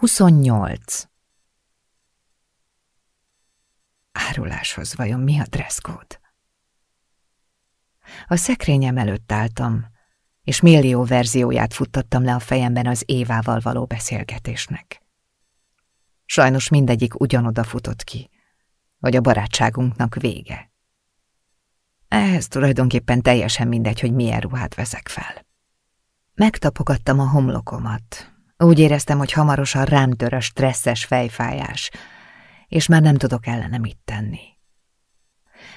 28. Áruláshoz vajon mi a dresszkód? A szekrényem előtt álltam, és millió verzióját futtattam le a fejemben az Évával való beszélgetésnek. Sajnos mindegyik ugyanoda futott ki, hogy a barátságunknak vége. Ehhez tulajdonképpen teljesen mindegy, hogy milyen ruhát veszek fel. Megtapogattam a homlokomat. Úgy éreztem, hogy hamarosan rám tör a stresszes fejfájás, és már nem tudok ellene mit tenni.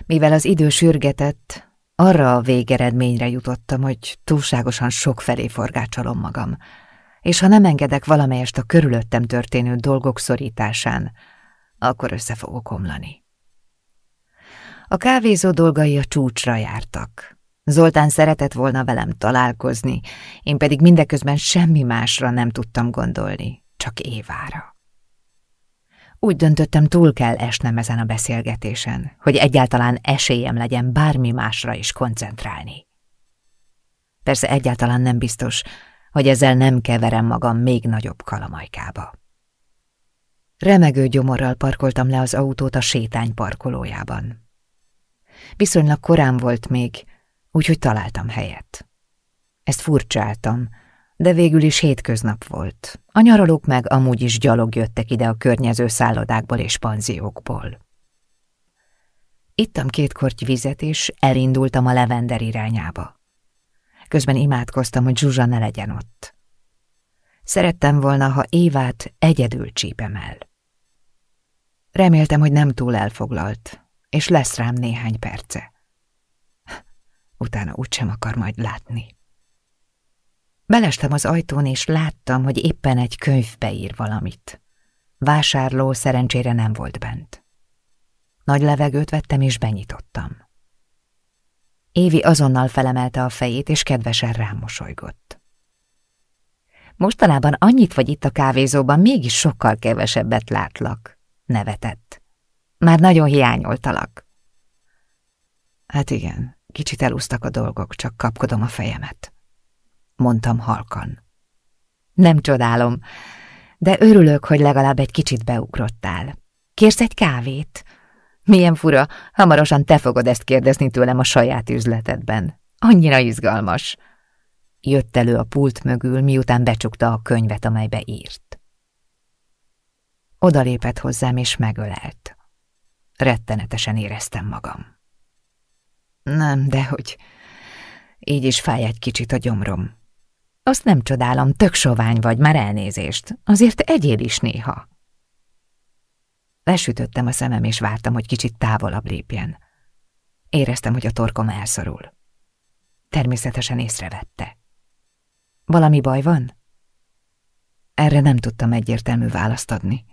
Mivel az idő sürgetett, arra a végeredményre jutottam, hogy túlságosan sok felé forgácsolom magam, és ha nem engedek valamelyest a körülöttem történő dolgok szorításán, akkor össze fogok omlani. A kávézó dolgai a csúcsra jártak. Zoltán szeretett volna velem találkozni, én pedig mindeközben semmi másra nem tudtam gondolni, csak Évára. Úgy döntöttem, túl kell esnem ezen a beszélgetésen, hogy egyáltalán esélyem legyen bármi másra is koncentrálni. Persze egyáltalán nem biztos, hogy ezzel nem keverem magam még nagyobb kalamajkába. Remegő gyomorral parkoltam le az autót a sétány parkolójában. Viszonylag korán volt még, úgyhogy találtam helyet. Ezt furcsáltam, de végül is hétköznap volt. A nyaralók meg amúgy is gyalog jöttek ide a környező szállodákból és panziókból. Ittam két korty vizet, és elindultam a levender irányába. Közben imádkoztam, hogy Zsuzsa ne legyen ott. Szerettem volna, ha Évát egyedül csípem el. Reméltem, hogy nem túl elfoglalt, és lesz rám néhány perce. Utána úgysem akar majd látni. Belestem az ajtón, és láttam, hogy éppen egy könyvbe ír valamit. Vásárló szerencsére nem volt bent. Nagy levegőt vettem, és benyitottam. Évi azonnal felemelte a fejét, és kedvesen rám mosolygott. Mostanában annyit vagy itt a kávézóban, mégis sokkal kevesebbet látlak, nevetett. Már nagyon hiányoltalak. Hát igen, kicsit elúsztak a dolgok, csak kapkodom a fejemet mondtam halkan. Nem csodálom, de örülök, hogy legalább egy kicsit beugrottál. Kérsz egy kávét? Milyen fura, hamarosan te fogod ezt kérdezni tőlem a saját üzletedben. Annyira izgalmas. Jött elő a pult mögül, miután becsukta a könyvet, amelybe írt. Oda lépett hozzám, és megölelt. Rettenetesen éreztem magam. Nem, dehogy. Így is fáj egy kicsit a gyomrom. Azt nem csodálom, tök sovány vagy, már elnézést. Azért egyél is néha. Lesütöttem a szemem, és vártam, hogy kicsit távolabb lépjen. Éreztem, hogy a torkom elszorul. Természetesen észrevette. Valami baj van? Erre nem tudtam egyértelmű választ adni.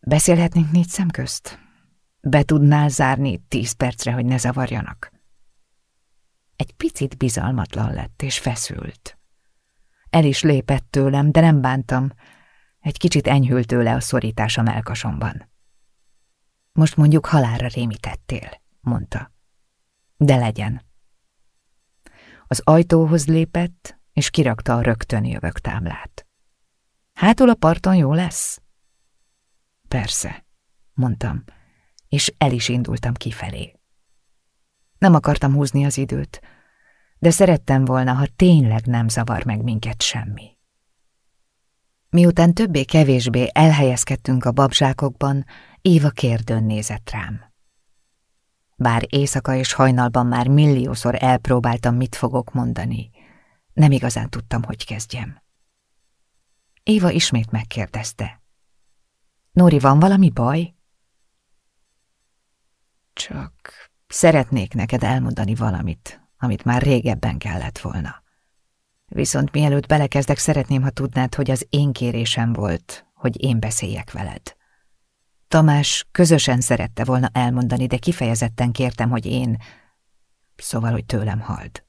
Beszélhetnénk négy szem közt? Be tudnál zárni tíz percre, hogy ne zavarjanak? Egy picit bizalmatlan lett és feszült. El is lépett tőlem, de nem bántam. Egy kicsit enyhült tőle a szorítás a melkasomban. Most mondjuk halára rémítettél, mondta. De legyen. Az ajtóhoz lépett, és kirakta a rögtön jövök támlát. Hátul a parton jó lesz? Persze, mondtam, és el is indultam kifelé. Nem akartam húzni az időt, de szerettem volna, ha tényleg nem zavar meg minket semmi. Miután többé-kevésbé elhelyezkedtünk a babzsákokban, Éva kérdőn nézett rám. Bár éjszaka és hajnalban már milliószor elpróbáltam, mit fogok mondani, nem igazán tudtam, hogy kezdjem. Éva ismét megkérdezte. Nóri, van valami baj? Csak Szeretnék neked elmondani valamit, amit már régebben kellett volna. Viszont mielőtt belekezdek, szeretném, ha tudnád, hogy az én kérésem volt, hogy én beszéljek veled. Tamás közösen szerette volna elmondani, de kifejezetten kértem, hogy én... Szóval, hogy tőlem hald.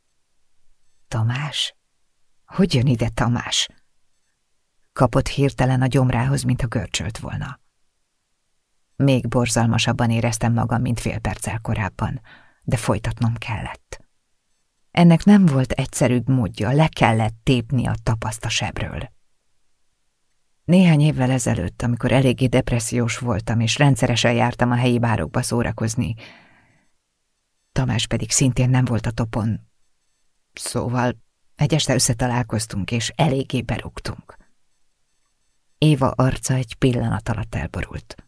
Tamás? Hogy jön ide Tamás? Kapott hirtelen a gyomrához, mint a görcsölt volna. Még borzalmasabban éreztem magam, mint fél perccel korábban, de folytatnom kellett. Ennek nem volt egyszerűbb módja, le kellett tépni a tapaszt a sebről. Néhány évvel ezelőtt, amikor eléggé depressziós voltam, és rendszeresen jártam a helyi bárokba szórakozni, Tamás pedig szintén nem volt a topon. Szóval egy este összetalálkoztunk, és eléggé berúgtunk. Éva arca egy pillanat alatt elborult.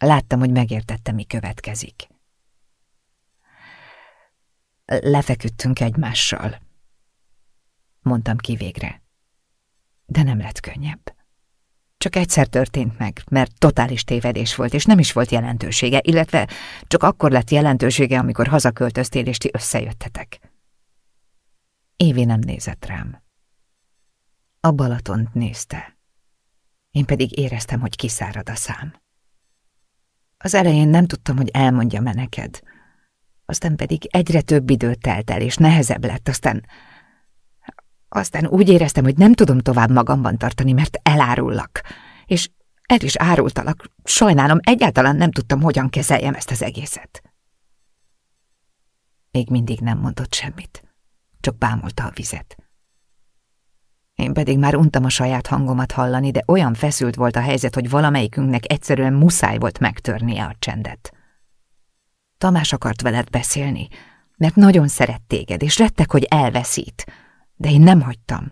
Láttam, hogy megértette, mi következik. Lefeküdtünk egymással. Mondtam ki. De nem lett könnyebb. Csak egyszer történt meg, mert totális tévedés volt, és nem is volt jelentősége, illetve csak akkor lett jelentősége, amikor hazaköltöztél, és ti összejöttetek. Évi nem nézett rám. A Balatont nézte. Én pedig éreztem, hogy kiszárad a szám. Az elején nem tudtam, hogy elmondja -e neked. Aztán pedig egyre több idő telt el, és nehezebb lett, aztán... Aztán úgy éreztem, hogy nem tudom tovább magamban tartani, mert elárullak. És el is árultalak. Sajnálom, egyáltalán nem tudtam, hogyan kezeljem ezt az egészet. Még mindig nem mondott semmit. Csak bámulta a vizet. Én pedig már untam a saját hangomat hallani, de olyan feszült volt a helyzet, hogy valamelyikünknek egyszerűen muszáj volt megtörnie a csendet. Tamás akart veled beszélni, mert nagyon szeret téged, és rettek, hogy elveszít. De én nem hagytam.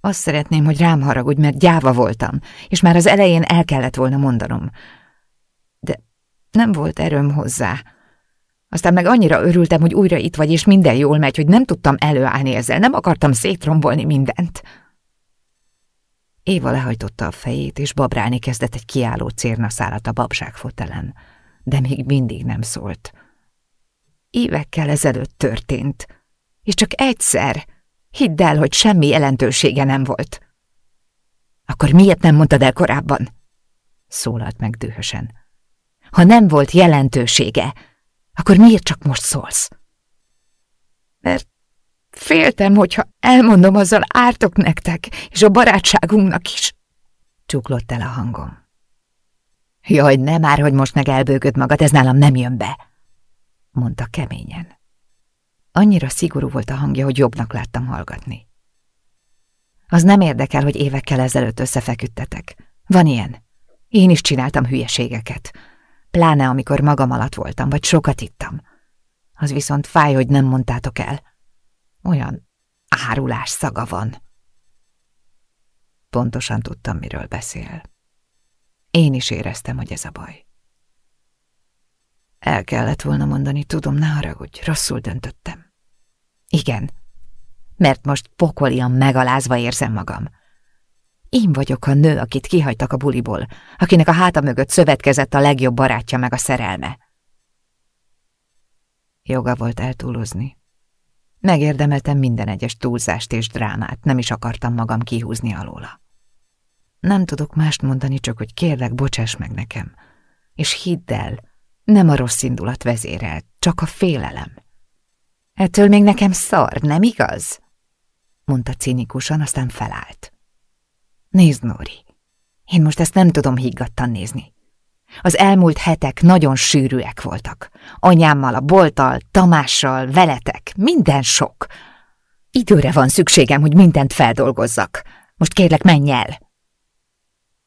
Azt szeretném, hogy rám haragudj, mert gyáva voltam, és már az elején el kellett volna mondanom. De nem volt erőm hozzá. Aztán meg annyira örültem, hogy újra itt vagy, és minden jól megy, hogy nem tudtam előállni ezzel, nem akartam szétrombolni mindent. Éva lehajtotta a fejét, és babrálni kezdett egy kiálló cérnaszálat a babság fotelen, de még mindig nem szólt. Évekkel ezelőtt történt, és csak egyszer, hidd el, hogy semmi jelentősége nem volt. Akkor miért nem mondtad el korábban? Szólalt meg dühösen. Ha nem volt jelentősége, akkor miért csak most szólsz? Mert féltem, hogyha elmondom, azzal ártok nektek, és a barátságunknak is. Csuklott el a hangom. Jaj, nem már, hogy most meg elbőgöd magad, ez nálam nem jön be, mondta keményen. Annyira szigorú volt a hangja, hogy jobbnak láttam hallgatni. Az nem érdekel, hogy évekkel ezelőtt összefeküdtetek. Van ilyen. Én is csináltam hülyeségeket pláne amikor magam alatt voltam, vagy sokat ittam. Az viszont fáj, hogy nem mondtátok el. Olyan árulás szaga van. Pontosan tudtam, miről beszél. Én is éreztem, hogy ez a baj. El kellett volna mondani, tudom, ne haragudj, rosszul döntöttem. Igen, mert most pokolian megalázva érzem magam. Én vagyok a nő, akit kihagytak a buliból, akinek a háta mögött szövetkezett a legjobb barátja meg a szerelme. Joga volt eltúlozni. Megérdemeltem minden egyes túlzást és drámát, nem is akartam magam kihúzni alóla. Nem tudok mást mondani, csak hogy kérlek, bocsáss meg nekem. És hidd el, nem a rossz indulat vezérel, csak a félelem. Ettől még nekem szar, nem igaz? mondta cinikusan, aztán felállt. Nézd, Nóri, én most ezt nem tudom higgadtan nézni. Az elmúlt hetek nagyon sűrűek voltak. Anyámmal, a bolttal, Tamással, veletek, minden sok. Időre van szükségem, hogy mindent feldolgozzak. Most kérlek, menj el!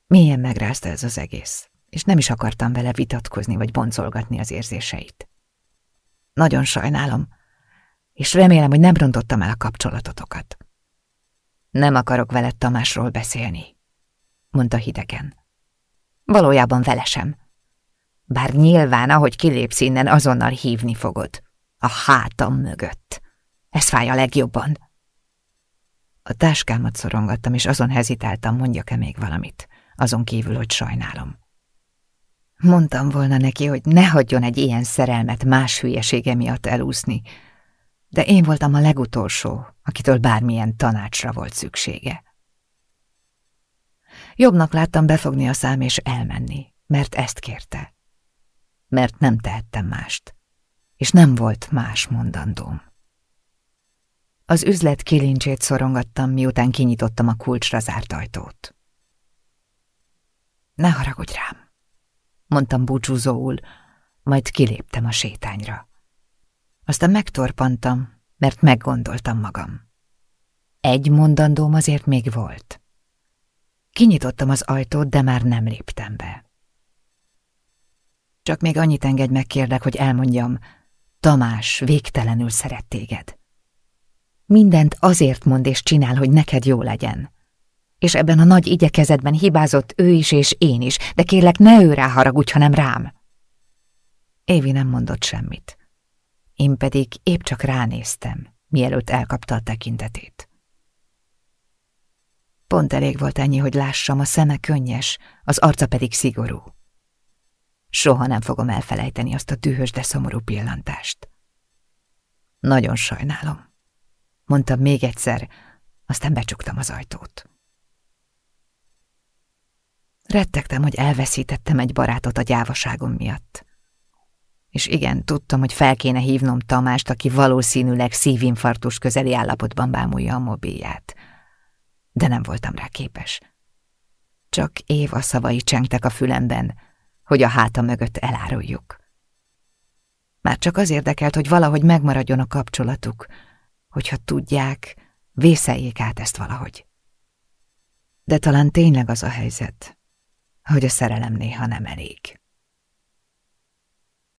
Milyen megrázta ez az egész, és nem is akartam vele vitatkozni vagy boncolgatni az érzéseit. Nagyon sajnálom, és remélem, hogy nem rontottam el a kapcsolatotokat. Nem akarok veled Tamásról beszélni, mondta hidegen. Valójában vele sem. Bár nyilván, ahogy kilépsz innen, azonnal hívni fogod. A hátam mögött. Ez fáj a legjobban. A táskámat szorongattam, és azon hezitáltam, mondjak-e még valamit, azon kívül, hogy sajnálom. Mondtam volna neki, hogy ne hagyjon egy ilyen szerelmet más hülyesége miatt elúszni, de én voltam a legutolsó, akitől bármilyen tanácsra volt szüksége. Jobbnak láttam befogni a szám és elmenni, mert ezt kérte. Mert nem tehettem mást, és nem volt más mondandóm. Az üzlet kilincsét szorongattam, miután kinyitottam a kulcsra zárt ajtót. Ne haragudj rám, mondtam búcsúzóul, majd kiléptem a sétányra. Aztán megtorpantam, mert meggondoltam magam. Egy mondandóm azért még volt. Kinyitottam az ajtót, de már nem léptem be. Csak még annyit engedj meg, hogy elmondjam, Tamás végtelenül szeret téged. Mindent azért mond és csinál, hogy neked jó legyen. És ebben a nagy igyekezetben hibázott ő is és én is, de kérlek, ne ő rá haragudj, hanem rám. Évi nem mondott semmit. Én pedig épp csak ránéztem, mielőtt elkapta a tekintetét. Pont elég volt ennyi, hogy lássam, a szeme könnyes, az arca pedig szigorú. Soha nem fogom elfelejteni azt a dühös, de szomorú pillantást. Nagyon sajnálom. Mondtam még egyszer, aztán becsuktam az ajtót. Rettegtem, hogy elveszítettem egy barátot a gyávaságom miatt. És igen, tudtam, hogy fel kéne hívnom Tamást, aki valószínűleg szívinfarktus közeli állapotban bámulja a mobilját. De nem voltam rá képes. Csak Éva szavai csengtek a fülemben, hogy a háta mögött eláruljuk. Már csak az érdekelt, hogy valahogy megmaradjon a kapcsolatuk, hogyha tudják, vészeljék át ezt valahogy. De talán tényleg az a helyzet, hogy a szerelem néha nem elég.